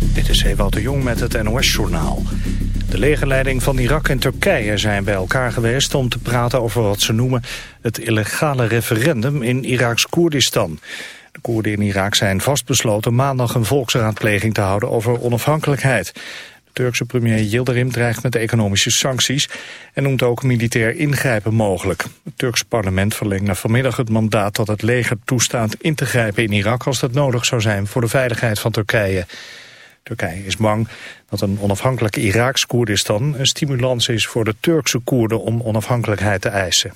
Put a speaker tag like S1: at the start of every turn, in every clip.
S1: Dit is Ewout de Jong met het NOS-journaal. De legerleiding van Irak en Turkije zijn bij elkaar geweest om te praten over wat ze noemen het illegale referendum in Iraks Koerdistan. De Koerden in Irak zijn vastbesloten maandag een volksraadpleging te houden over onafhankelijkheid. De Turkse premier Yildirim dreigt met economische sancties en noemt ook militair ingrijpen mogelijk. Het Turkse parlement verlengde vanmiddag het mandaat dat het leger toestaat in te grijpen in Irak als dat nodig zou zijn voor de veiligheid van Turkije. Turkije is bang dat een onafhankelijke Iraaks Koerdistan een stimulans is voor de Turkse Koerden om onafhankelijkheid te eisen.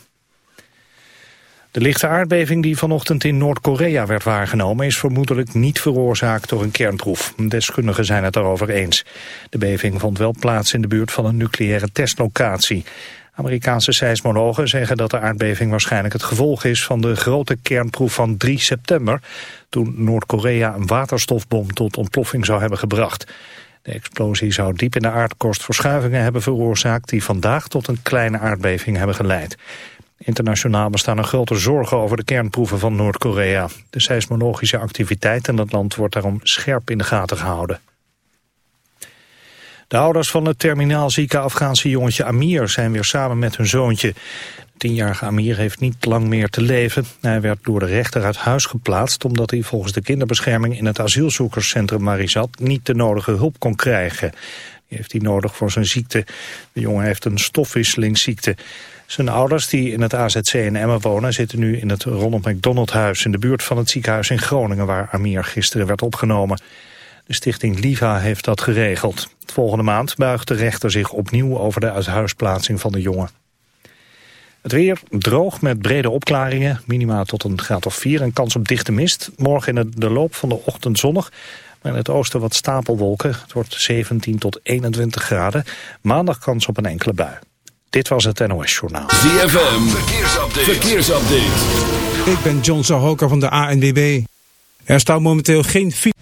S1: De lichte aardbeving die vanochtend in Noord-Korea werd waargenomen... is vermoedelijk niet veroorzaakt door een kernproef. Deskundigen zijn het erover eens. De beving vond wel plaats in de buurt van een nucleaire testlocatie. Amerikaanse seismologen zeggen dat de aardbeving waarschijnlijk het gevolg is... van de grote kernproef van 3 september... toen Noord-Korea een waterstofbom tot ontploffing zou hebben gebracht. De explosie zou diep in de aardkorst verschuivingen hebben veroorzaakt... die vandaag tot een kleine aardbeving hebben geleid. Internationaal bestaan er grote zorgen over de kernproeven van Noord-Korea. De seismologische activiteit in dat land wordt daarom scherp in de gaten gehouden. De ouders van het terminaal zieke Afghaanse jongetje Amir zijn weer samen met hun zoontje. De tienjarige Amir heeft niet lang meer te leven. Hij werd door de rechter uit huis geplaatst omdat hij volgens de kinderbescherming in het asielzoekerscentrum Marizat niet de nodige hulp kon krijgen. Die heeft hij nodig voor zijn ziekte. De jongen heeft een stofwisselingsziekte. Zijn ouders die in het AZC in Emmen wonen zitten nu in het Ronald McDonald huis in de buurt van het ziekenhuis in Groningen waar Amir gisteren werd opgenomen. De stichting Liva heeft dat geregeld. Volgende maand buigt de rechter zich opnieuw over de uithuisplaatsing van de jongen. Het weer droog met brede opklaringen, minima tot een graad of 4 en kans op dichte mist. Morgen in de loop van de ochtend zonnig, maar in het oosten wat stapelwolken. Het wordt 17 tot 21 graden. Maandag kans op een enkele bui. Dit was het NOS Journaal.
S2: ZFM, verkeersupdate. verkeersupdate.
S3: Ik ben John Sahoka van de ANWB. Er staat momenteel geen fiets.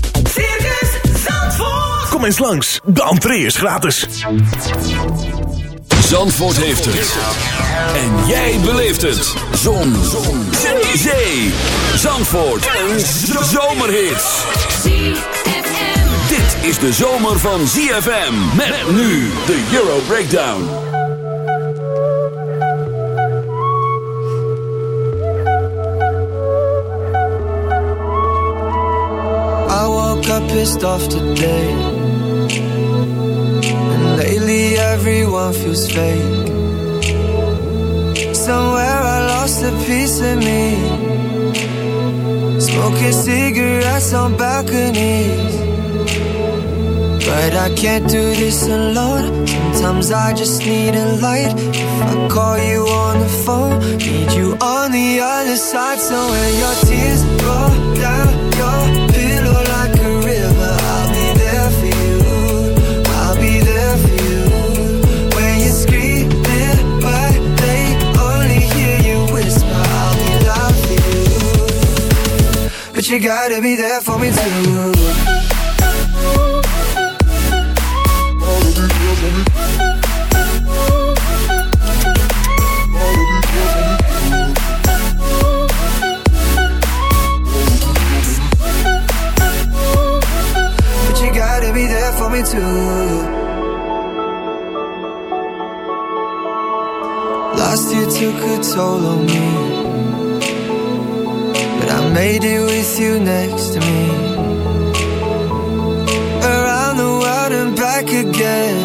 S4: Kom eens langs, de entree is gratis.
S2: Zandvoort heeft het. En jij beleeft het. Zon. Zon. Zee. Zee. Zandvoort. Een zomerhit. Dit is de zomer van ZFM. Met nu de Euro Breakdown.
S5: I woke up pissed off today. Everyone feels fake. Somewhere I lost a piece of me. Smoking cigarettes on balconies. But I can't do this alone. Sometimes I just need a light. If I call you on the phone, need you on the other side. So when your tears roll down your you. Gotta be there for me too. But you gotta be there for me too. Last year took a toll on me. Made it with you next to me. Around the world and back again.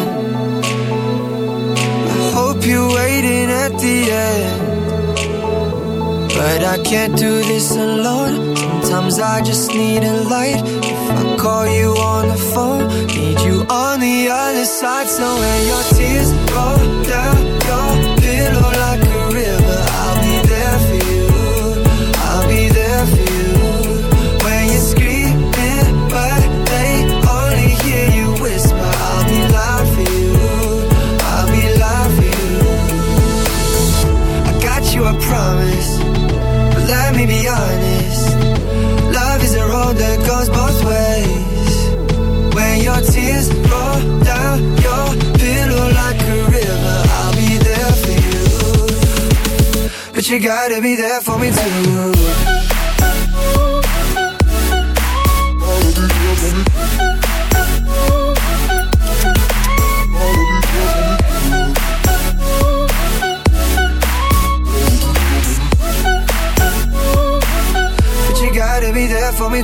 S5: I hope you're waiting at the end. But I can't do this alone. Sometimes I just need a light. If I call you on the phone, need you on the other side. So when your tears roll down your be honest. Love is a road that goes both ways. When your tears roll down your pillow like a river, I'll be there for you. But you gotta be there for me too.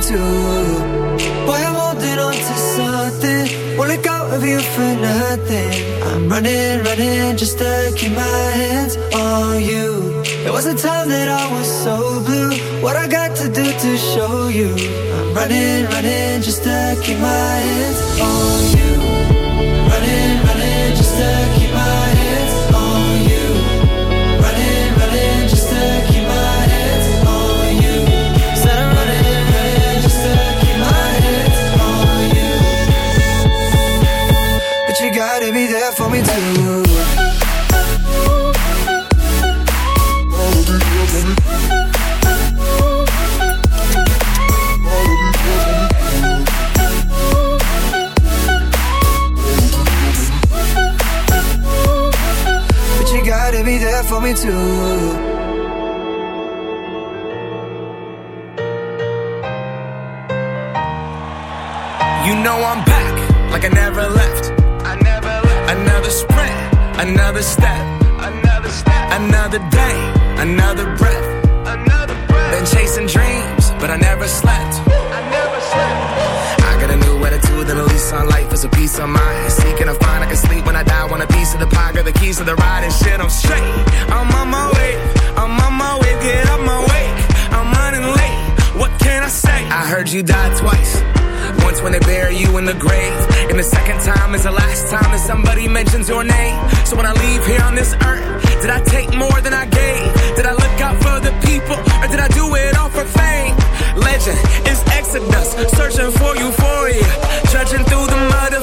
S5: Me I'm holding on to something. Won't let go of you for nothing. I'm running, running just to keep my hands on you. It was a time that I was so blue. What I got to do to show you? I'm running, running just to keep my hands on you. Too. You
S6: know I'm back, like I never left. I never left. Another sprint, another step, another step, another day, another breath, another breath. Been chasing dreams, but I never slept. I never slept. I got a new attitude and a lease on life is a peace of mind. Seeking a find I can sleep when I die. Want a piece of the pie, got the keys to the ride and shit. I'm straight. I'm on my way. I'm on my way. Get up my way. I'm running late. What can I say? I heard you died twice. Once when they bury you in the grave, and the second time is the last time that somebody mentions your name. So when I leave here on this earth, did I take more than I gave? Did I look out for the people, or did I do it all for fame? Legend is Exodus, searching for euphoria, trudging through the mud to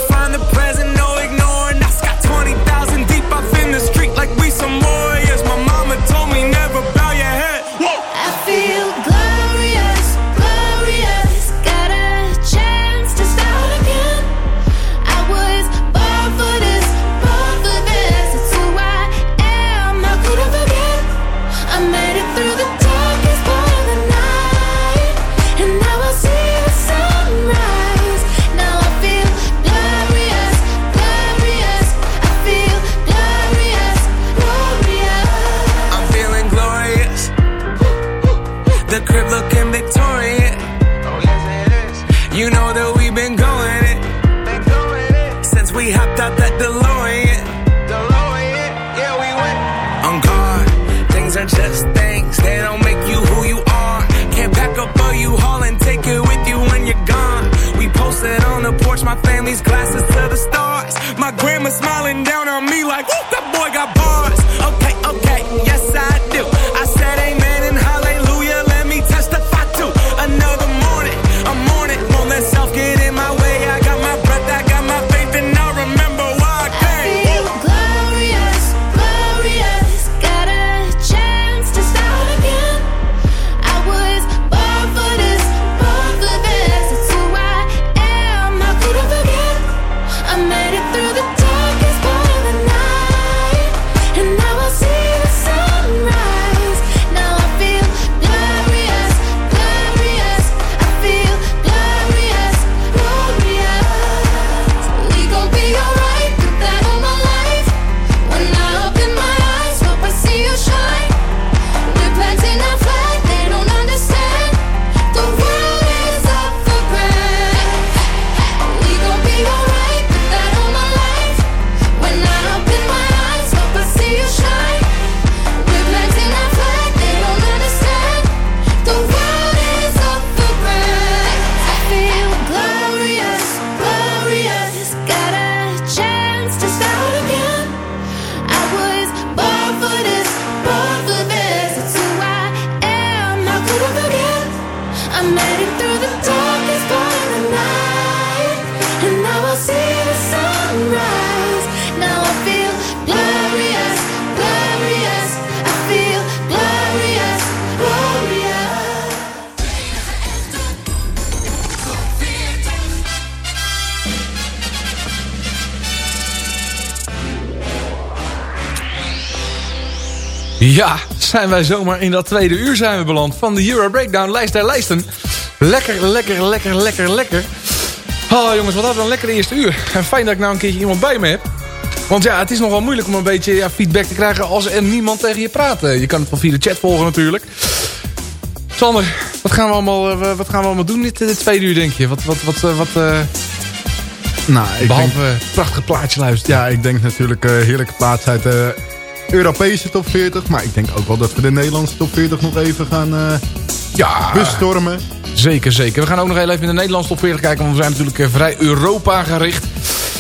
S7: Ja, zijn wij zomaar in dat tweede uur zijn we beland van de Euro Breakdown lijst der lijsten. Lekker, lekker, lekker, lekker, lekker. Oh jongens, wat hadden we een lekkere eerste uur. En fijn dat ik nou een keertje iemand bij me heb. Want ja, het is nogal moeilijk om een beetje ja, feedback te krijgen als er niemand tegen je praat. Eh, Je kan het wel via de chat volgen natuurlijk. Sander, wat gaan we allemaal, eh, wat gaan we allemaal doen dit, dit tweede uur denk je? Wat, wat, wat, eh, wat eh,
S8: Nou, ik
S7: behalve
S8: denk,
S7: eh, prachtige plaatje luisteren.
S8: ja, ik denk natuurlijk eh, heerlijke plaats uit de Europese top 40. Maar ik denk ook wel dat we de Nederlandse top 40 nog even gaan eh
S7: Ja,
S8: bestormen.
S7: Zeker, zeker. We gaan ook nog heel even in de Nederlandse top 40 kijken. Want we zijn natuurlijk eh, vrij Europa gericht.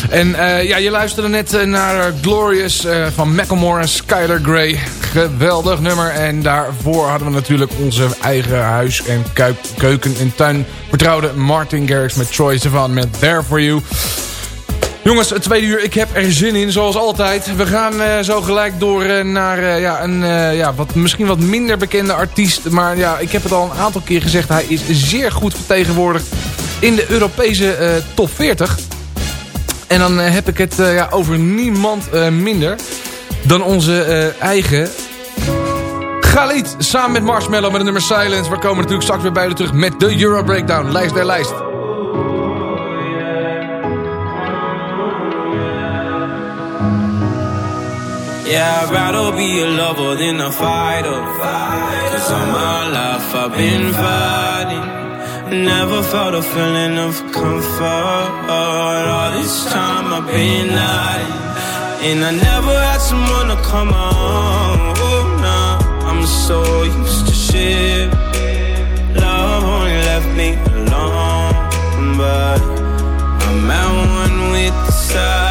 S7: En eh, ja, je luisterde net naar Glorious van Macklemore en Skylar Grey. Geweldig nummer. En daarvoor hadden we natuurlijk onze eigen huis- en kuip, keuken- en tuin vertrouwde Martin Garrix met Troy Sivan met There For You. Jongens, het tweede uur, ik heb er zin in, zoals altijd. We gaan eh, zo gelijk door eh, naar eh, ja, een ja, wat, misschien wat minder bekende artiest. Maar ja, ik heb het al een aantal keer gezegd. Hij is zeer goed vertegenwoordigd in de Europese top 40. En dan heb ik het ja, over niemand minder dan onze eigen... Galit, samen met Marshmallow met het nummer Silence. We komen natuurlijk straks weer bij jullie terug met de Euro Breakdown. Lijst der lijst.
S9: Yeah, I'd rather be a lover than a fighter. Cause all my life I've been fighting. Never felt a feeling of comfort. All this time I've been hiding. And I never had someone to come on. Oh, nah, I'm so used to shit. Love only left me alone. But I'm at one with the silence.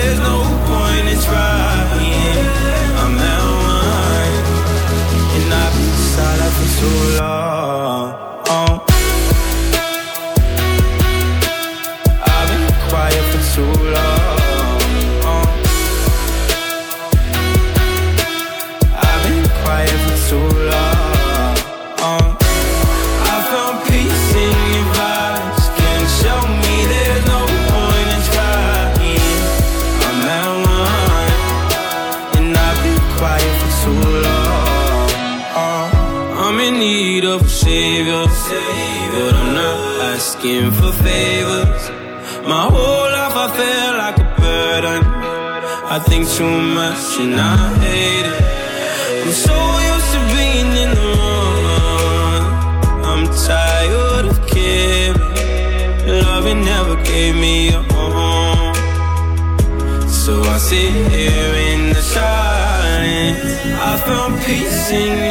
S9: and I hate it. I'm so used to being in the wrong. I'm tired of caring. Loving never gave me a home. So I sit here in the silence. I found peace in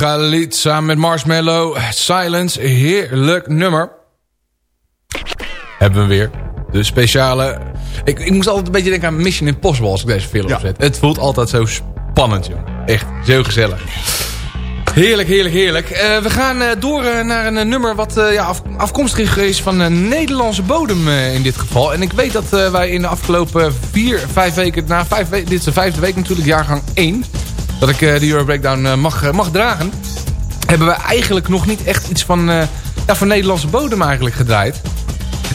S7: Galit samen met Marshmallow. Silence, heerlijk nummer. Hebben we weer. De speciale... Ik, ik moest altijd een beetje denken aan Mission Impossible als ik deze film opzet. Het voelt altijd zo spannend, joh. Echt, zo gezellig. Heerlijk, heerlijk, heerlijk. Eh, we gaan eh, door eh, naar een nummer wat ja, af- afkomstig is van Nederlandse bodem in dit geval. En ik weet dat wij in de afgelopen vier, vijf weken... Na vijf weken, dit is de vijfde week natuurlijk, jaargang 1... dat ik eh, de Euro Breakdown eh, mag, eh, mag dragen... hebben we eigenlijk nog niet echt iets van, ja, van Nederlandse bodem eigenlijk gedraaid.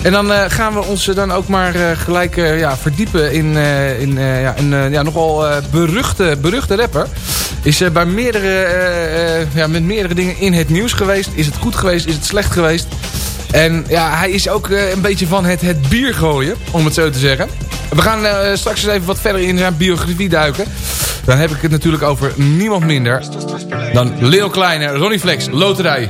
S7: En dan gaan we ons dan ook maar gelijk ja, verdiepen in, in ja, een ja, nogal beruchte, beruchte rapper. Is bij meerdere, ja, met meerdere dingen in het nieuws geweest. Is het goed geweest? Is het slecht geweest? En ja, hij is ook eh, een beetje van het, het bier gooien, om het zo te zeggen. We gaan eh, straks eens even wat verder in zijn biografie duiken. Dan heb ik het natuurlijk over niemand minder dan Leo Kleine, Ronnie Flex, Loterij.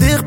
S10: dicht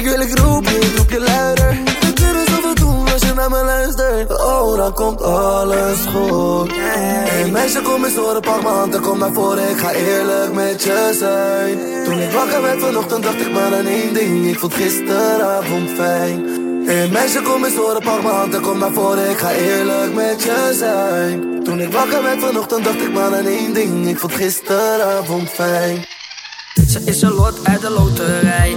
S10: ik wil ik roep je, ik roep je luider. We kunnen zoveel doen als je naar me luistert. Oh, dan komt alles goed. Hey meisje, kom eens horen, pak m'n hand en kom naar voren. Ik ga eerlijk met je zijn. Toen ik wakker werd vanochtend, dacht ik maar aan één ding. Ik vond gisteravond fijn. Hey meisje, kom eens horen, pak m'n hand en kom naar voren. Ik ga eerlijk met je zijn. Toen ik wakker werd vanochtend, dacht ik maar aan één ding. Ik vond gisteravond fijn.
S11: Ze is een lot uit de loterij.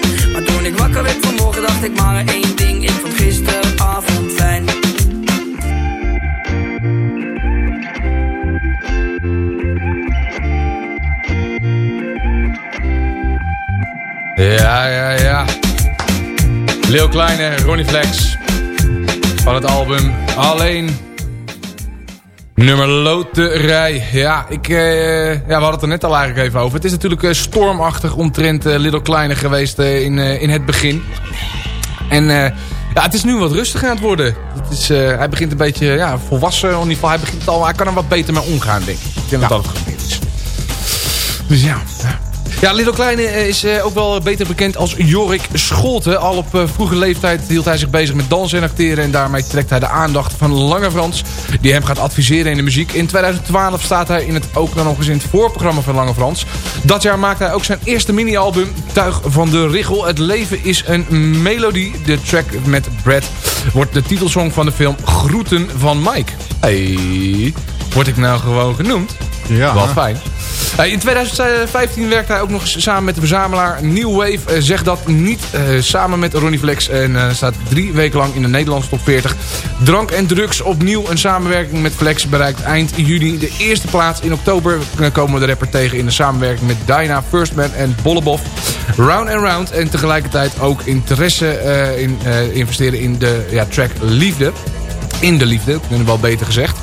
S11: Wakker werd vanmorgen, dacht ik maar één ding. Ik vond gisteravond fijn.
S7: Ja, ja, ja. Leo Kleine, Ronnie Flex. Van het album Alleen. Nummer Loterij. Ja, ik, eh, ja, we hadden het er net al eigenlijk even over. Het is natuurlijk eh, stormachtig omtrent eh, Little Kleine geweest in, in het begin. En ja, het is nu wat rustiger aan het worden. Het is, hij begint een beetje ja, volwassen. In ieder geval, hij, begint al, hij kan er wat beter mee omgaan, denk ik. Ik denk dat dat het gebeurd is. Dus ja, ja. Little Kleine eh, is eh, ook wel beter bekend als Jorik Scholten. Al op eh, vroege leeftijd hield hij zich bezig met dansen en acteren. En daarmee trekt hij de aandacht van Lange Frans. Die hem gaat adviseren in de muziek. In 2012 staat hij in het, ook nog eens in het voorprogramma van Lange Frans. Dat jaar maakte hij ook zijn eerste mini-album Tuig van de Richel. Het leven is een melodie. De track met Brad wordt de titelsong van de film Groeten van Mike. Hey, word ik nou gewoon genoemd?
S8: Ja.
S7: Wel fijn. Hey, in 2015 werkte hij ook nog samen met de verzamelaar New Wave. Eh, zegt dat niet eh, samen met Ronnie Flex. En eh, staat drie weken lang in de Nederlandse top 40. Drank en drugs opnieuw een samenwerking met Flex bereikt eind juni de eerste plaats. In oktober komen we de rapper tegen in de samenwerking met Dyna, Firstman en Bolleboff. Round and Round. En tegelijkertijd ook interesse eh, in eh, investeren in de ja, track Liefde. In de liefde, kunnen wel beter gezegd.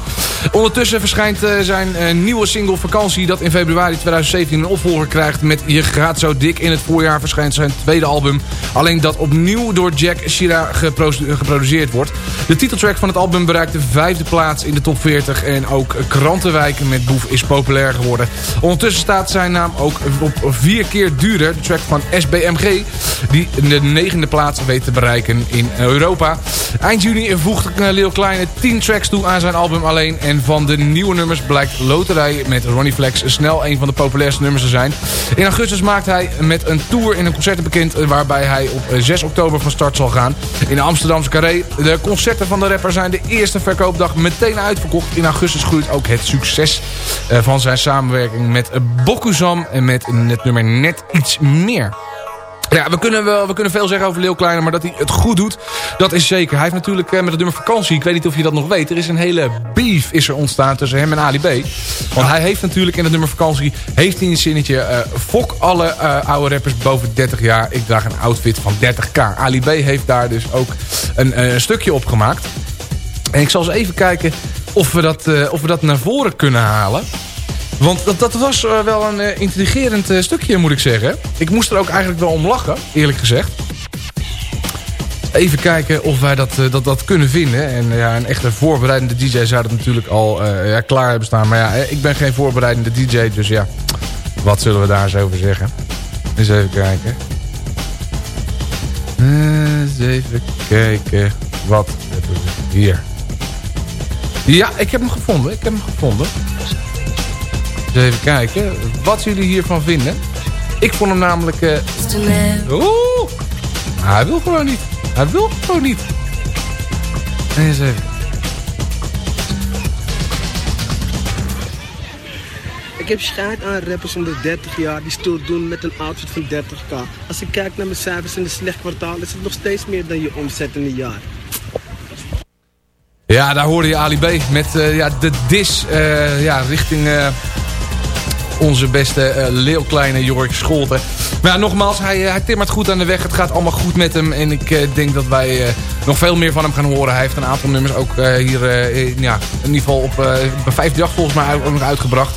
S7: Ondertussen verschijnt eh, zijn eh, nieuwe single Vakantie... dat in februari 2017 een opvolger krijgt met Je gaat zo dik. In het voorjaar verschijnt zijn tweede album. Alleen dat opnieuw door Jack Shira gepro- geproduceerd wordt. De titeltrack van het album bereikt de vijfde plaats in de top 40... en ook Krantenwijken met Boef is populair geworden. Ondertussen staat zijn naam ook op vier keer duurder. De track van SBMG, die de negende plaats weet te bereiken in Europa. Eind juni voegt Lil Kleine 10 tracks toe aan zijn album alleen. En van de nieuwe nummers blijkt Loterij met Ronnie Flex snel een van de populairste nummers te zijn. In augustus maakt hij met een tour in een concert bekend... eh, waarbij hij op eh, 6 oktober van start zal gaan in de Amsterdamse Carré. De concerten van de rapper zijn de eerste verkoopdag meteen uitverkocht. In augustus groeit ook het succes eh, van zijn samenwerking met Bokuzam... en met het nummer Net Iets Meer. Ja, we kunnen, wel, we kunnen veel zeggen over Leeuw Kleiner, maar dat hij het goed doet, dat is zeker. Hij heeft natuurlijk eh, met het nummer vakantie, ik weet niet of je dat nog weet, er is een hele beef is er ontstaan tussen hem en Ali B. Want hij heeft natuurlijk in het nummer vakantie, heeft hij een zinnetje, eh fok alle eh, oude rappers boven 30 jaar, ik draag een outfit van 30k. Ali B heeft daar dus ook een, een stukje op gemaakt. En ik zal eens even kijken of we dat, of we dat naar voren kunnen halen. Want dat, was eh, wel een eh, intrigerend eh, stukje, moet ik zeggen. Ik moest er ook eigenlijk wel om lachen, eerlijk gezegd. Even kijken of wij dat, dat, dat kunnen vinden. En ja, een echte voorbereidende DJ zou dat natuurlijk al ja, klaar hebben staan. Maar ja, ik ben geen voorbereidende DJ, dus ja. Wat zullen we daar eens over zeggen? Eens even kijken. Eens even kijken. Wat hebben we hier? Ja, ik heb hem gevonden. Ik heb hem gevonden. Even kijken wat jullie hiervan vinden. Ik vond hem namelijk... eh, Oeh! Hij wil gewoon niet. Hij wil gewoon niet. Eens even.
S12: Ik heb schijt aan rappers onder 30 jaar die stoer doen met een outfit van 30k. Als ik kijk naar mijn cijfers in een slecht kwartaal is het nog steeds meer dan je omzet in een jaar.
S7: Ja, daar hoorde je Ali B met eh, ja, de dis eh, ja, richting eh, onze beste eh Leeuw Kleine Jork Scholten. Maar ja, nogmaals, hij, eh, hij timmert goed aan de weg. Het gaat allemaal goed met hem. En ik eh, denk dat wij eh, nog veel meer van hem gaan horen. Hij heeft een aantal nummers ook eh, hier eh, in, ja, in ieder geval op uh, 58 volgens mij uitgebracht.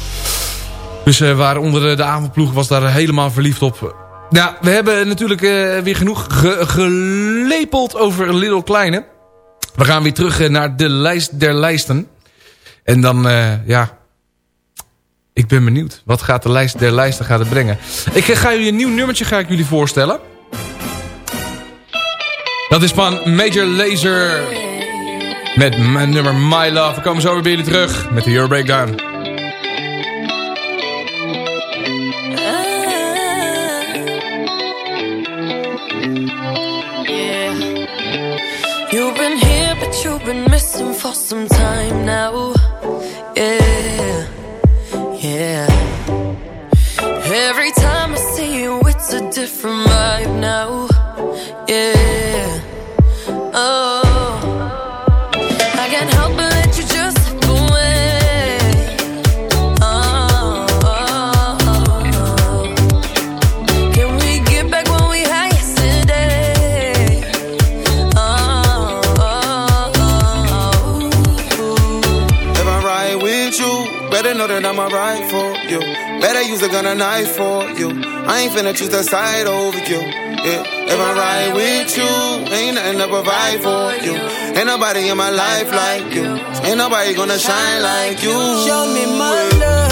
S7: Dus eh waaronder de, avondploeg was daar helemaal verliefd op. Nou, we hebben natuurlijk eh, weer genoeg ge gelepeld over Little Kleine. We gaan weer terug eh, naar de lijst der lijsten. En dan, eh, ja... Ik ben benieuwd. Wat gaat de lijst der lijsten gaat brengen? Ik ga jullie een nieuw nummertje ga ik jullie voorstellen. Dat is van Major Lazer. Met mijn nummer My Love. We komen zo weer bij jullie terug met de Euro Breakdown.
S13: You've been here, but you've been missing for some time now. Yeah. Different vibe now. Yeah.
S14: A knife for you. I ain't finna choose the side over you. Yeah. If I ride with you, ain't nothing to provide for you. Ain't nobody in my life like you. Ain't nobody gonna shine like you.
S15: Show me my love.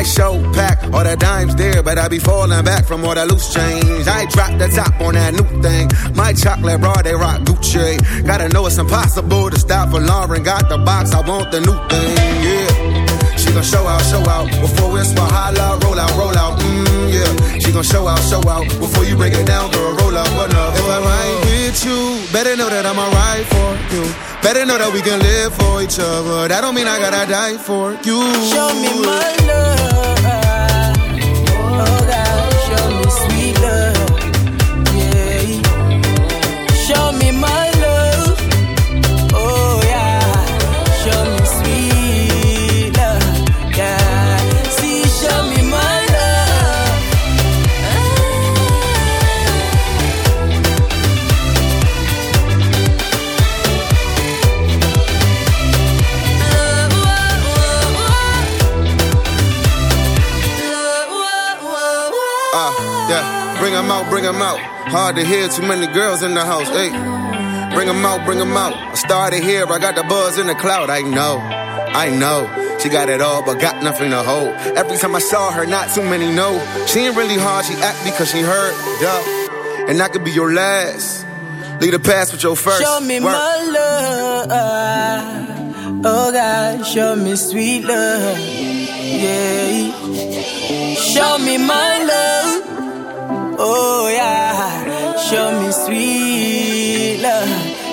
S15: My show
S14: pack, all the dimes there, but I be falling back from all the loose change. I drop the top on that new thing. My chocolate bra, they rock Gucci. Gotta know it's impossible to stop for Lauren. Got the box, I want the new thing, yeah. She gon' show out, show out before it's my holla, roll out, roll out, mm, yeah. She gon' show out, show out before you break it down, girl, roll out, what up? If I ride with you, better know that I'ma ride for you. Better know that we can live for each other. That don't mean I gotta die for you.
S15: Show me my love.
S14: Hard to hear, too many girls in the house. Hey, bring 'em out, bring 'em out. I started here, I got the buzz in the cloud. I know, I know. She got it all, but got nothing to hold. Every time I saw her, not too many know. She ain't really hard, she act because she hurt. Yeah, and I could be your last. Leave the past with your first.
S15: Show me
S14: Work.
S15: my love. Oh God, show me sweet love. Yeah. Show me my love. Oh yeah. Show me sweet love.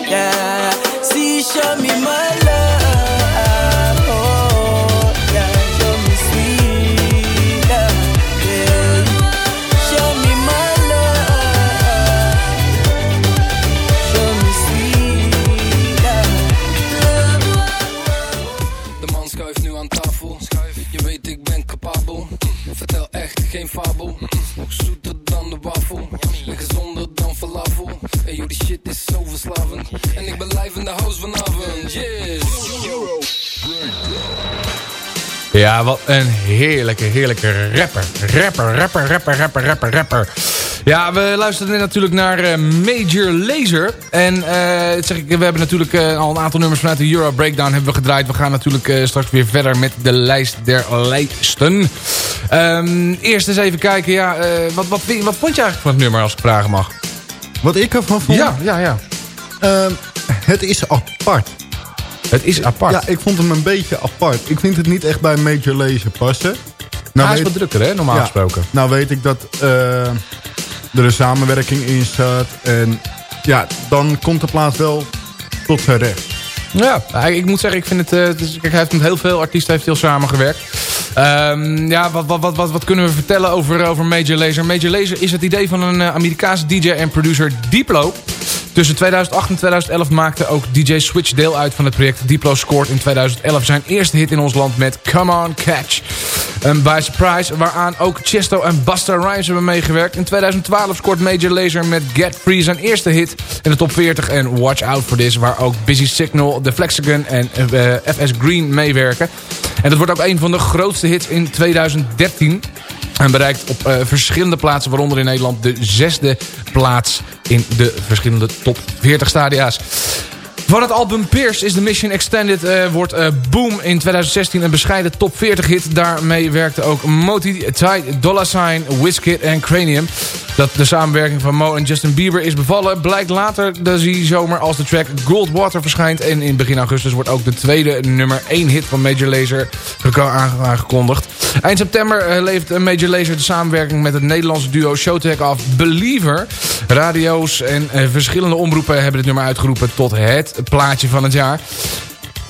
S15: Yeah. See, show me my love. Oh yeah.
S16: En ik ben live in de house vanavond. Yes.
S7: Ja, wat een heerlijke, heerlijke rapper. Rapper, rapper, rapper, rapper, rapper, rapper. Ja, we luisterden natuurlijk naar eh, Major Lazer. En eh, zeg ik, we hebben natuurlijk eh, al een aantal nummers vanuit de Euro Breakdown hebben we gedraaid. We gaan natuurlijk straks weer verder met de lijst der lijsten. Ehm, eerst eens even kijken, ja, wat, wat, wat vond je eigenlijk van het nummer als ik vragen mag?
S8: Wat ik ervan vond?
S7: Ja, ja, ja.
S8: Ehm, het is apart.
S7: Het is apart?
S8: Ja, ik vond hem een beetje apart. Ik vind het niet echt bij Major Lazer passen.
S7: Hij is wat drukker, hè, normaal
S8: Ja,
S7: gesproken.
S8: Nou weet ik dat eh, er een samenwerking in staat. En ja, dan komt de plaats wel tot zijn recht.
S7: Ja, ik moet zeggen, ik vind het, is- kijk, hij heeft met heel veel artiesten heeft heel samengewerkt. Ehm, ja, wat, wat, wat, wat, kunnen we vertellen over, over Major Lazer? Major Lazer is het idee van een eh, Amerikaanse DJ en producer Diplo. Tussen 2008 en 2011 maakte ook DJ Switch deel uit van het project. Diplo scoort in 2011 zijn eerste hit in ons land met Come On Catch. Een by surprise, waaraan ook Chesto en Busta Rhymes hebben meegewerkt. In 2012 scoort Major Lazer met Get Free zijn eerste hit in de top 40. En Watch Out For This, waar ook Busy Signal, The Flexagon en eh, FS Green meewerken. En dat wordt ook een van de grootste hits in 2013. En bereikt op eh, verschillende plaatsen, waaronder in Nederland de zesde plaats in de verschillende top 40 stadia's. Van het album Pierce is de Mission Extended eh, wordt eh, Boom in 2016 een bescheiden top 40 hit. Daarmee werkte ook Moti, Ty, Dollar Sign, Wizkid en Cranium. Dat de samenwerking van Mo en Justin Bieber is bevallen blijkt later de zomer als de track Gold Water verschijnt. En in begin augustus wordt ook de tweede nummer 1 hit van Major Lazer aange- aangekondigd. Eind september eh, levert Major Lazer de samenwerking met het Nederlandse duo Showtech af Believer. Radio's en verschillende omroepen hebben dit nummer uitgeroepen tot het plaatje van het jaar.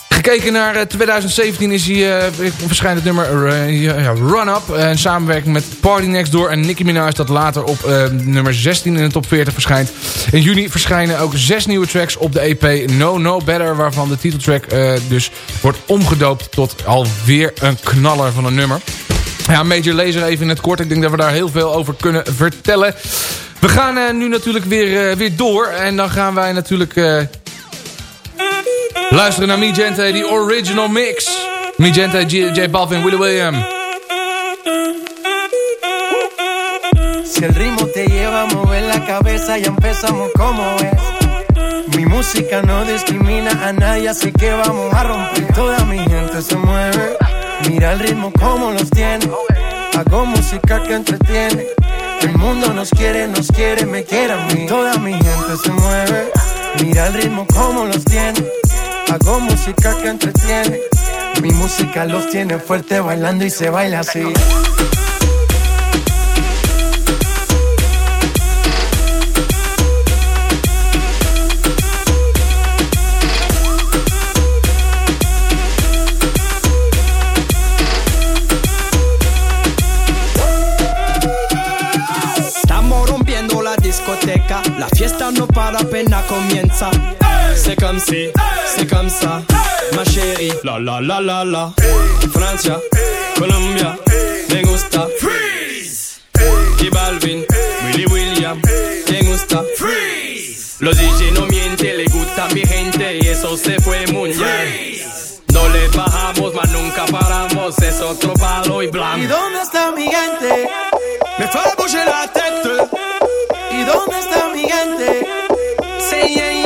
S7: Gekeken naar eh, 2017 is hij, eh, verschijnt het nummer eh, Run Up. eh, in samenwerking met Party Next Door en Nicki Minaj dat later op eh, nummer 16 in de top 40 verschijnt. In juni verschijnen ook zes nieuwe tracks op de EP No No Better. Waarvan de titeltrack eh, dus wordt omgedoopt tot alweer een knaller van een nummer. Ja, Major Lazer even in het kort. Ik denk dat we daar heel veel over kunnen vertellen. We gaan eh, nu natuurlijk weer, eh, weer door. En dan gaan wij natuurlijk eh, luisteren naar Mi Gente, die original mix. Mi Gente, J, J Balvin, Willie William.
S17: Si el ritmo te lleva a mover la cabeza, ya empezamos como es. Mi música no discrimina a nadie, así que vamos a romper. Toda mi gente se mueve. Mira el ritmo como los tiene. Hago música que entretiene. El mundo nos quiere, nos quiere, me quiere a mí. Toda mi gente se mueve. Mira el ritmo como los tiene. Hago música que entretiene. Mi música los tiene fuerte bailando y se baila así.
S15: Estamos rompiendo la discoteca, la fiesta no para apenas comienza. C'est comme si, c'est comme ça, ma chérie. La la la la la. Francia, Colombia, me gusta. Freeze. Y Balvin, Willy William, me gusta. Freeze. Los DJ no mienten, le gusta a mi gente y eso se fue muy bien. No le bajamos, mas nunca paramos, es otro palo y blanco.
S17: ¿Y dónde está mi gente?
S15: Me fue a la tête.
S17: ¿Y dónde está mi gente?
S15: Sí, yeah.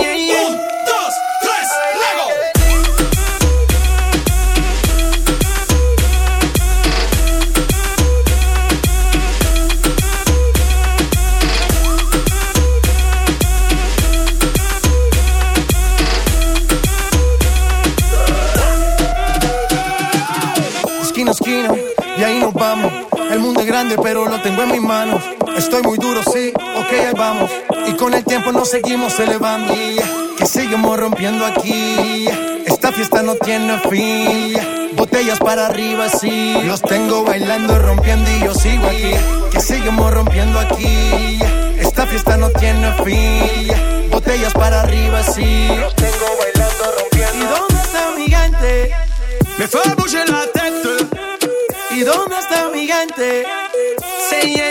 S17: Pero lo tengo en mis manos. Estoy muy duro, sí, ok, ahí vamos. Y con el tiempo nos seguimos elevando. Que seguimos rompiendo aquí. Esta fiesta no tiene fin. Botellas para arriba, sí. Los tengo bailando, rompiendo y yo sigo aquí. Que seguimos rompiendo aquí. Esta fiesta no tiene fin. Botellas para arriba, sí. Los tengo bailando, rompiendo. ¿Y dónde está mi gente?
S15: Me fue a la tête.
S17: ¿Y dónde está mi gente?
S15: Sí, yeah, yeah, yeah.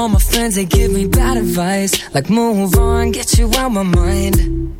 S5: all my friends, they give me bad advice. Like, move on, get you out my mind.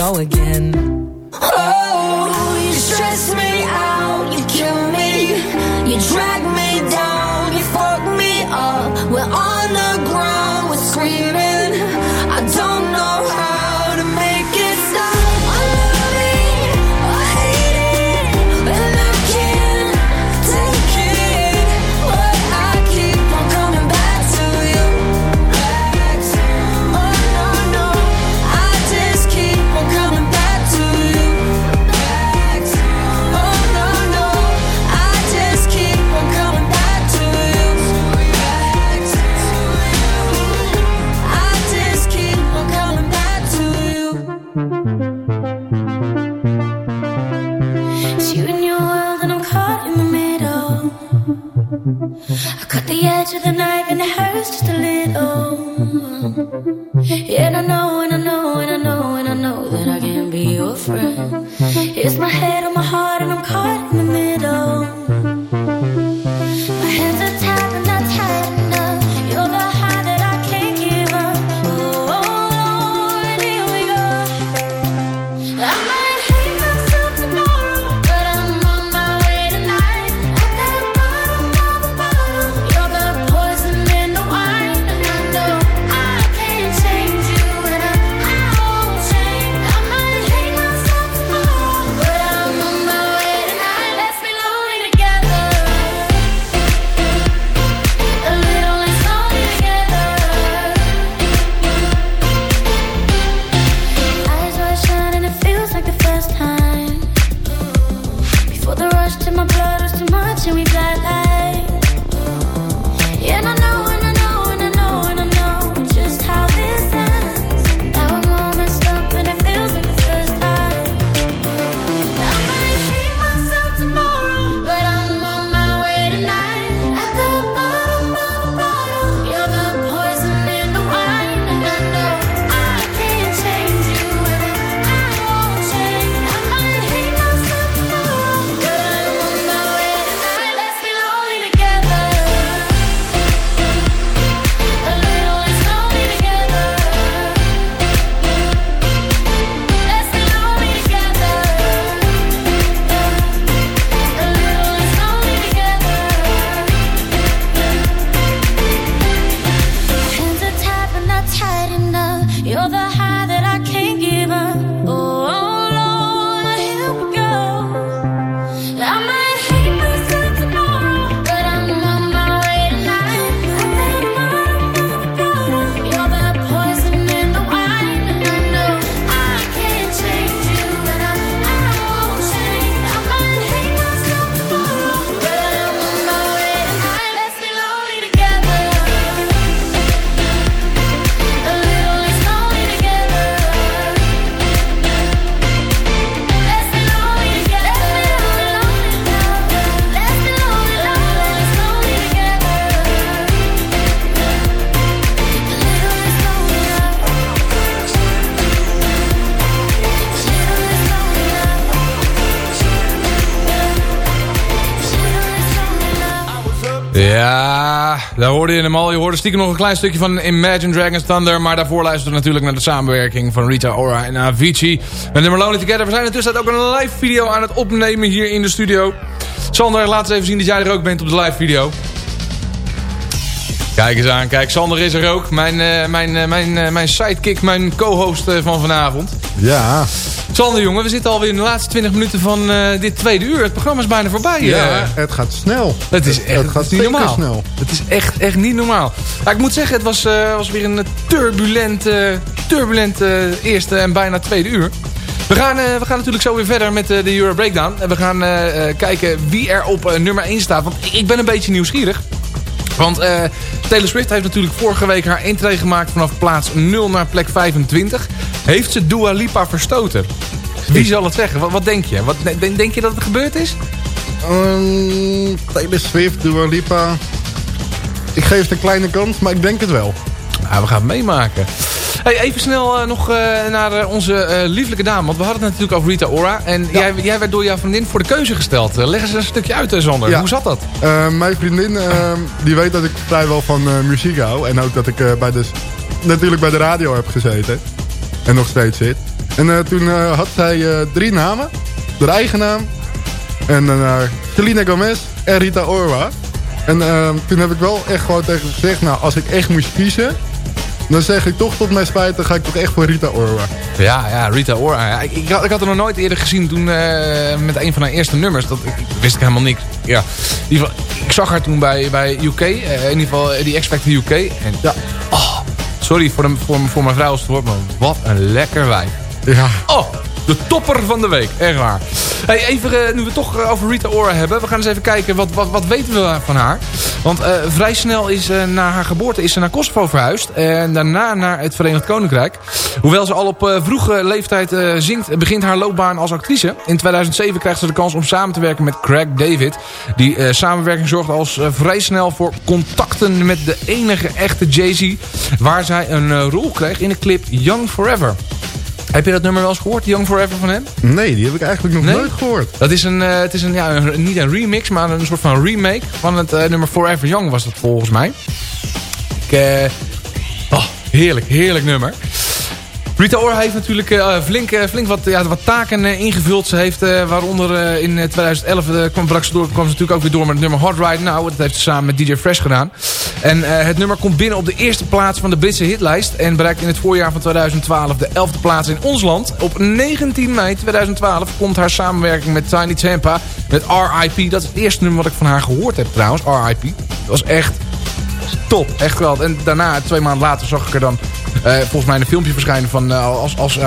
S18: Baby, here we go again.
S7: Hoorde je hoorde stiekem nog een klein stukje van Imagine Dragons Thunder. Maar daarvoor luisterde natuurlijk naar de samenwerking van Rita Ora en Avicii. Met nummer Lonely Together. We zijn intussen ook een live video aan het opnemen hier in de studio. Sander, laat eens even zien dat jij er ook bent op de live video. Kijk eens aan. Kijk, Sander is er ook. Mijn, eh, mijn, eh, mijn, eh, mijn sidekick, mijn co-host van vanavond.
S8: Ja.
S7: Sander, jongen, we zitten alweer in de laatste 20 minuten van eh, dit tweede uur. Het programma is bijna voorbij.
S8: Ja,
S7: eh.
S8: het gaat snel.
S7: Het is echt
S8: het gaat
S7: niet normaal.
S8: snel.
S7: Het is echt, echt niet normaal. Maar ik moet zeggen, het was, eh, was weer een turbulent, eh, turbulent eh, eerste en bijna tweede uur. We gaan, we gaan natuurlijk zo weer verder met de Euro Breakdown. En we gaan kijken wie er op nummer 1 staat. Want ik ben een beetje nieuwsgierig. Want eh, Taylor Swift heeft natuurlijk vorige week haar intrede gemaakt vanaf plaats 0 naar plek 25. Heeft ze Dua Lipa verstoten? Wie zal het zeggen? Wat, wat denk je? Wat, denk, denk je dat het gebeurd is?
S8: Um, Taylor Swift, Dua Lipa. Ik geef het een kleine kans, maar ik denk het wel.
S7: Ja, we gaan het meemaken. Hey, even snel eh, nog eh, naar eh, onze lieflijke dame. Want we hadden het natuurlijk over Rita Ora. En jij, jij werd door jouw vriendin voor de keuze gesteld. Leg eens een stukje uit, Sander.
S8: Ja.
S7: Hoe zat dat?
S8: Mijn vriendin, die weet dat ik vrijwel van muziek hou. En ook dat ik bij de, natuurlijk bij de radio heb gezeten. En nog steeds zit. En toen had zij drie namen. Haar eigen naam. En uh, Selena Gomez en Rita Ora. En toen heb ik wel echt gewoon tegen gezegd... Nou, als ik echt moest kiezen... Dan zeg ik toch tot mijn spijt, dan ga ik toch echt voor Rita Ora.
S7: Ja, ja, Rita Ora. Ik, ik, had, ik had haar nog nooit eerder gezien toen eh, met een van haar eerste nummers. Dat ik, wist ik helemaal niks. Ja, in ieder geval, ik zag haar toen bij, bij UK. eh, in ieder geval eh, die X Factor UK. En ja. Oh, sorry voor, de, voor, voor mijn vrouw als het hoort, maar wat een lekker wijf.
S8: Ja.
S7: Oh, de topper van de week. Echt waar. Hey, even, eh, nu we toch eh, over Rita Ora hebben. We gaan eens even kijken, wat, wat, wat weten we van haar? Want eh, vrij snel is na haar geboorte is ze naar Kosovo verhuisd. En daarna naar het Verenigd Koninkrijk. Hoewel ze al op vroege leeftijd zingt, begint haar loopbaan als actrice. In 2007 krijgt ze de kans om samen te werken met Craig David. Die samenwerking zorgde als vrij snel voor contacten met de enige echte Jay-Z. Waar zij een rol kreeg in de clip Young Forever. Heb je dat nummer wel eens gehoord, Young Forever van hem?
S8: Nee, die heb ik eigenlijk nog
S7: Nee?
S8: nooit gehoord.
S7: Dat is een, eh, het is een, ja, een- niet een remix, maar een soort van remake van het eh, nummer Forever Young was dat volgens mij. Ik, eh, oh, heerlijk, heerlijk nummer. Rita Ora heeft natuurlijk flink, flink wat, ja, wat taken ingevuld. Ze heeft, waaronder in eh, 2011 eh, kwam, brak ze door, kwam ze natuurlijk ook weer door met het nummer Hot Right Now. Dat heeft ze samen met DJ Fresh gedaan. En eh, het nummer komt binnen op de eerste plaats van de Britse hitlijst. En bereikt in het voorjaar van 2012 de 11e plaats in ons land. Op 19 mei 2012 komt haar samenwerking met Tiny Tampa met R.I.P. Dat is het eerste nummer wat ik van haar gehoord heb trouwens, R.I.P. Dat was echt top, echt geweldig. En daarna, twee maanden later, zag ik er dan eh, volgens mij een filmpje verschijnen van, eh, als, als,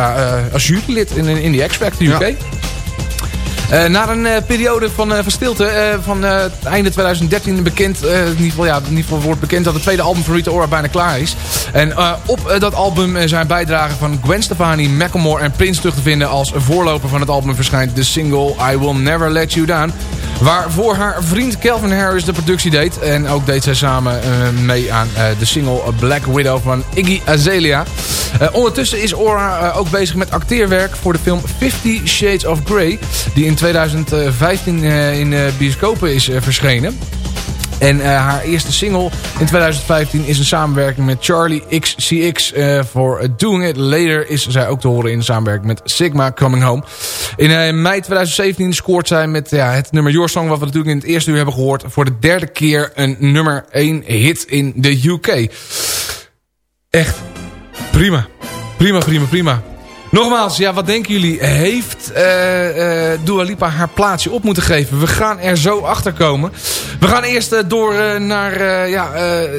S7: als jurylid in, in die X-Factor UK. Uh, na een uh, periode van, uh, van stilte, van einde 2013 bekend, in, ieder geval, ja, wordt bekend dat het tweede album van Rita Ora bijna klaar is. En op dat album zijn bijdragen van Gwen Stefani, Macklemore en Prince terug te vinden. Als voorloper van het album verschijnt de single I Will Never Let You Down. Waarvoor haar vriend Calvin Harris de productie deed. En ook deed zij samen mee aan de single Black Widow van Iggy Azalea. ondertussen is Ora ook bezig met acteerwerk voor de film Fifty Shades of Grey. Die in 2015 uh, in bioscopen is verschenen. En haar eerste single in 2015 is een samenwerking met Charlie XCX voor Doing It. Later is zij ook te horen in samenwerking met Sigma Coming Home. In mei 2017 scoort zij met ja, het nummer Your Song... wat we natuurlijk in het eerste uur hebben gehoord... voor de derde keer een nummer 1 hit in de UK. Echt prima. Prima, prima, prima. Nogmaals, ja, wat denken jullie? Heeft uh, Dua Lipa haar plaatsje op moeten geven? We gaan er zo achter komen. We gaan eerst uh, door naar, ja,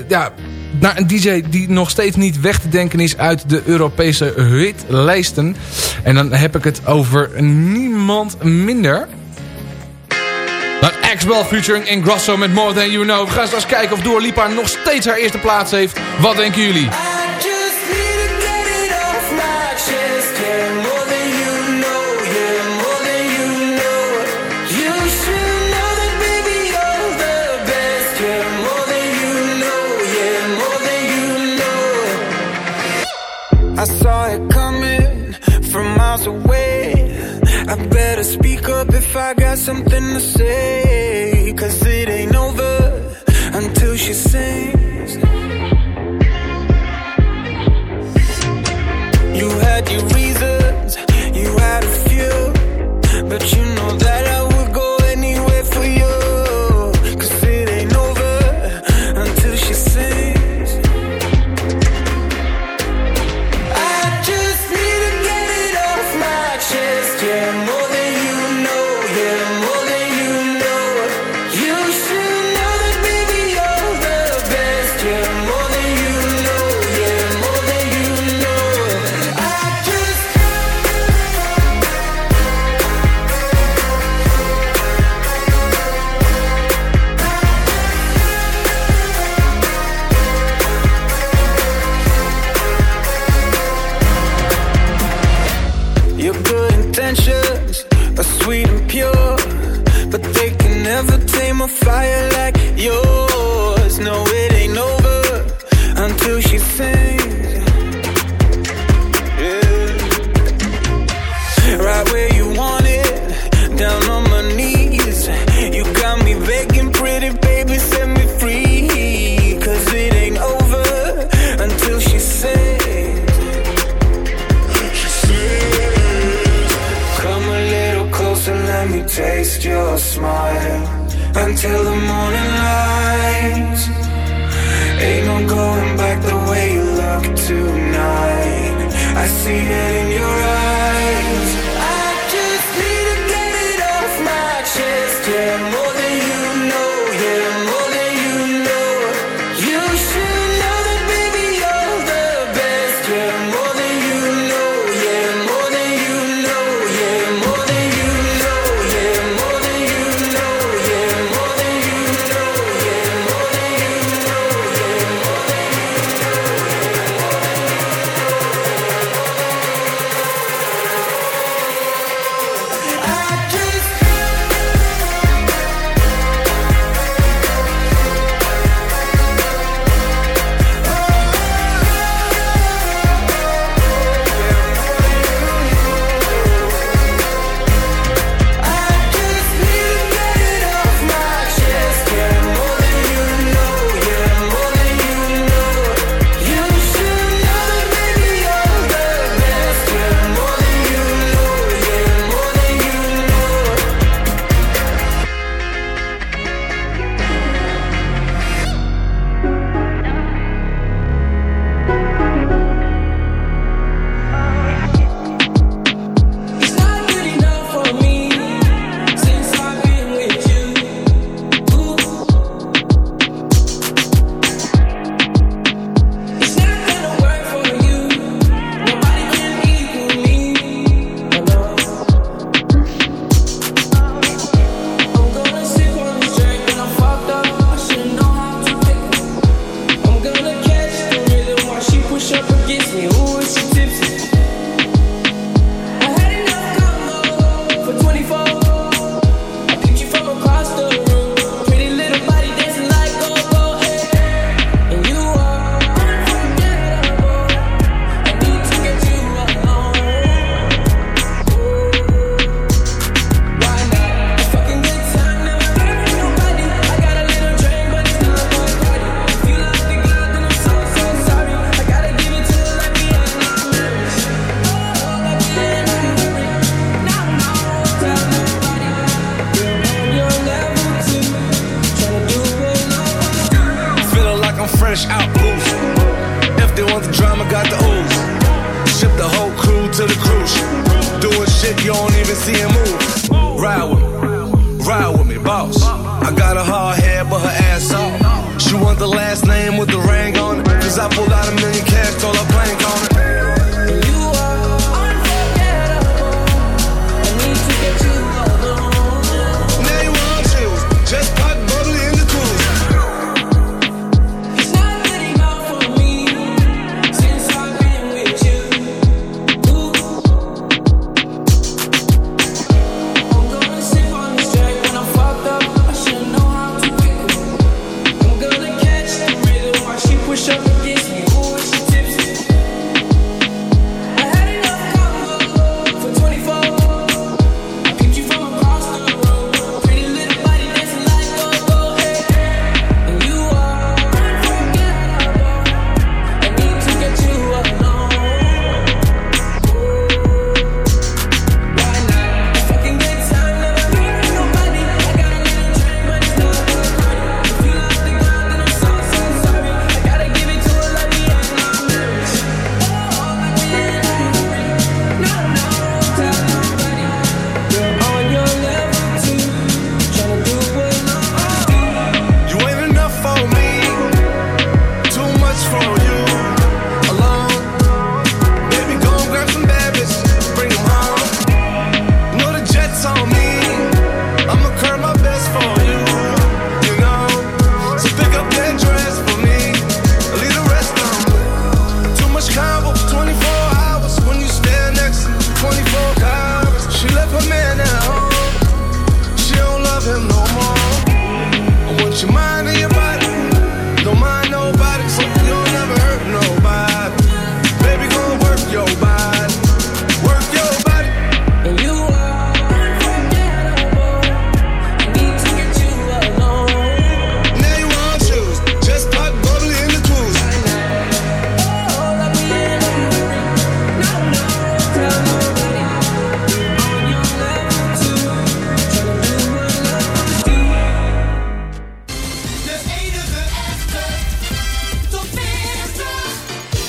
S7: ja, naar een DJ die nog steeds niet weg te denken is uit de Europese hitlijsten. En dan heb ik het over niemand minder... Dan X-Bell featuring Ingrosso met More Than You Know. We gaan eens kijken of Dua Lipa nog steeds haar eerste plaats heeft. Wat denken jullie?
S9: I saw it coming from miles away. I better speak up if I got something to say. Cause it ain't over until she sings. You had your reasons, you had a few. But you know that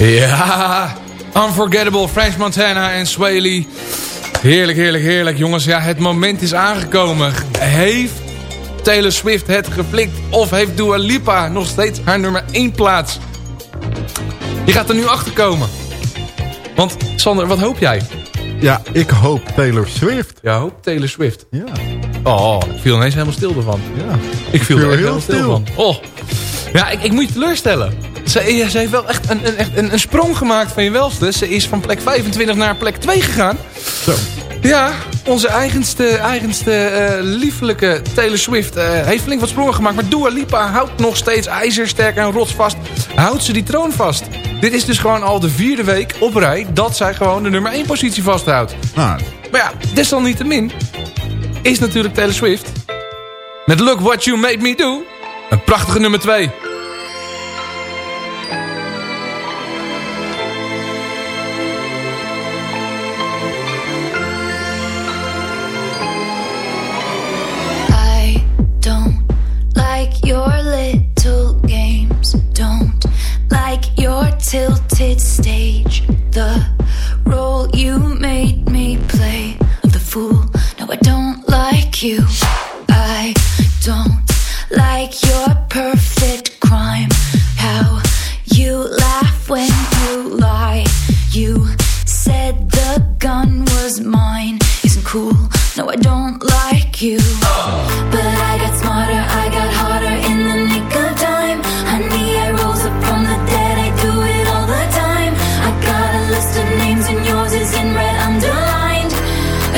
S7: Ja, Unforgettable, French Montana en Swaley. Heerlijk, heerlijk, heerlijk. Jongens, ja, het moment is aangekomen. Heeft Taylor Swift het geflikt? Of heeft Dua Lipa nog steeds haar nummer 1 plaats? Je gaat er nu achter komen. Want, Sander, wat hoop jij?
S8: Ja, ik hoop Taylor Swift.
S7: Ja, hoop Taylor Swift.
S8: Ja.
S7: Oh, ik viel ineens helemaal stil ervan.
S8: Ja.
S7: Ik viel
S8: viel
S7: er
S8: heel
S7: helemaal stil,
S8: stil.
S7: van. Oh. Ja, ik, ik moet je teleurstellen. Ze, heeft wel echt een, een, een, een sprong gemaakt van je welste. Ze is van plek 25 naar plek 2 gegaan.
S8: Zo.
S7: Ja, onze eigenste, eigenste eh, liefelijke Taylor Swift eh, heeft flink wat sprongen gemaakt. Maar Dua Lipa houdt nog steeds ijzersterk en rotsvast. Houdt ze die troon vast. Dit is dus gewoon al de vierde week op rij dat zij gewoon de nummer 1 positie vasthoudt.
S8: Nou,
S7: Maar ja, desalniettemin is natuurlijk Taylor Swift. Met Look What You Made Me Do. Een prachtige nummer 2.
S19: Tilted stage. The role you made me play of the fool. No, I don't like you. I don't like your perfect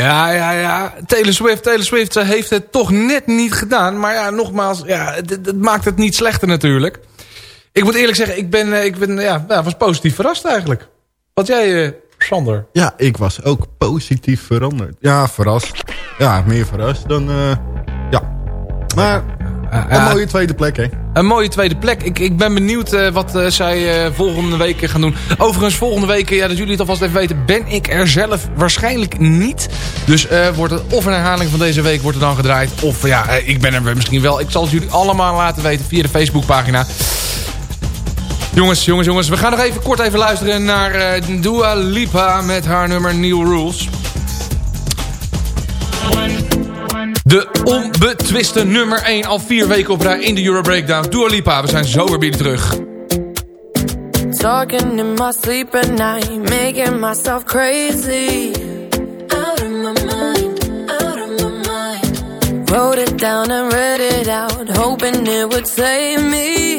S7: Ja, ja, ja. Taylor Swift, Taylor Swift, heeft het toch net niet gedaan. Maar ja, nogmaals, ja, het maakt het niet slechter natuurlijk. Ik moet eerlijk zeggen, ik ben, eh, ik ben ja, ja, was positief verrast eigenlijk. Wat jij, eh, Sander?
S8: Ja, ik was ook positief veranderd. Ja, verrast. Ja, meer verrast dan... eh, ja. Maar een mooie tweede plek, hè?
S7: Een mooie tweede plek. Ik, ik ben benieuwd eh, wat eh, zij eh, volgende week gaan doen. Overigens, volgende week, ja, dat jullie het alvast even weten... ben ik er zelf waarschijnlijk niet. Dus wordt het of een herhaling van deze week wordt er dan gedraaid... of ja, ik ben er misschien wel. Ik zal het jullie allemaal laten weten via de Facebookpagina. Jongens, jongens, jongens. We gaan nog even kort even luisteren naar Dua Lipa met haar nummer New Rules. De onbetwiste nummer 1 al vier weken op rij in de Euro Breakdown. Dua Lipa, we zijn zo weer bij je terug.
S13: Talking in my sleep at night, making myself crazy. Out of my mind, out of my mind. Wrote it down and read it out, hoping it would save me.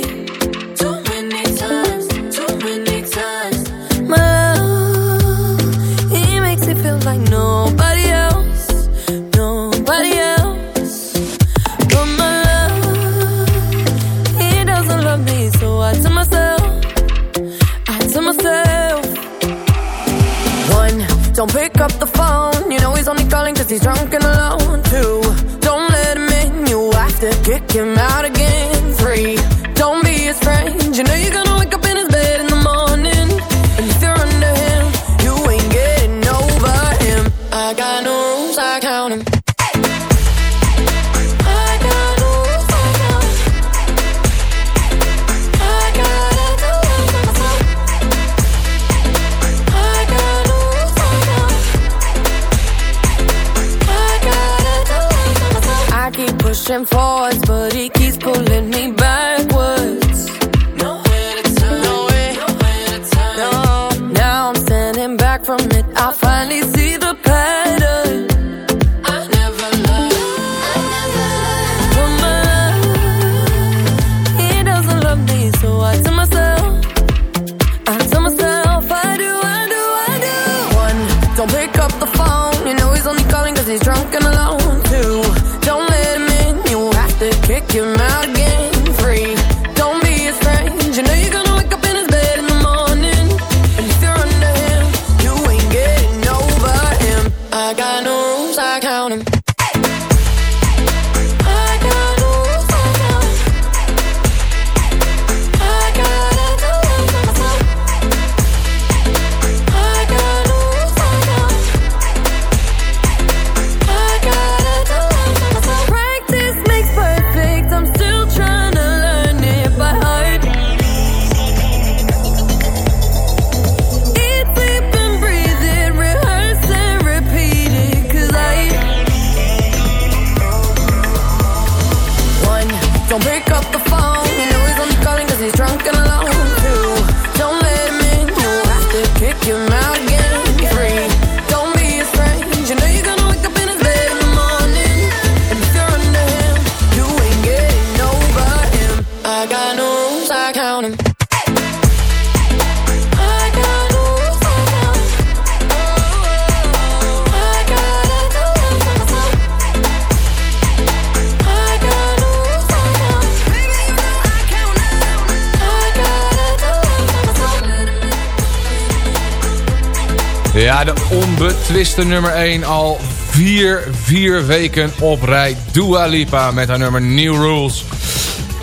S7: Onbetwiste nummer 1 al vier, vier weken op rij. Dua Lipa met haar nummer New Rules.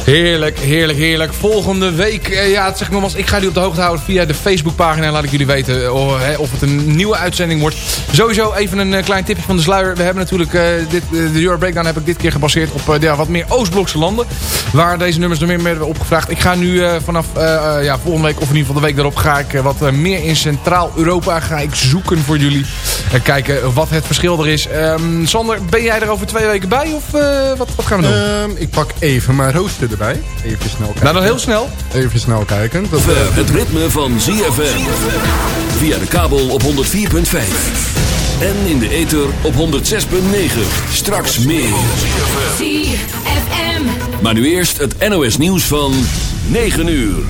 S7: Heerlijk, heerlijk, heerlijk. Volgende week, eh, ja, het zeg ik nogmaals, ik ga jullie op de hoogte houden via de Facebookpagina. En laat ik jullie weten eh, of, hè, of het een nieuwe uitzending wordt. Sowieso even een eh, klein tipje van de sluier. We hebben natuurlijk, dit, de Euro Breakdown heb ik dit keer gebaseerd op ja, wat meer Oostblokse landen. Waar deze nummers er meer werden opgevraagd. Ik ga nu vanaf ja, volgende week, of in ieder geval de week daarop, ga ik wat meer in Centraal-Europa ik zoeken voor jullie. En kijken wat het verschil er is. Ehm, Sander, ben jij er over twee weken bij? Of eh, wat, wat gaan we doen?
S8: Ehm, ik pak even mijn rooster erbij. Even snel kijken.
S7: Nou, dan heel snel.
S8: Even snel kijken. Dat,
S20: Eh,
S8: eh,
S20: Het ritme van ZFM. Via de kabel op 104.5. En in de ether op 106.9. Straks meer.
S19: ZFM.
S20: Maar nu eerst het NOS nieuws van 9 uur.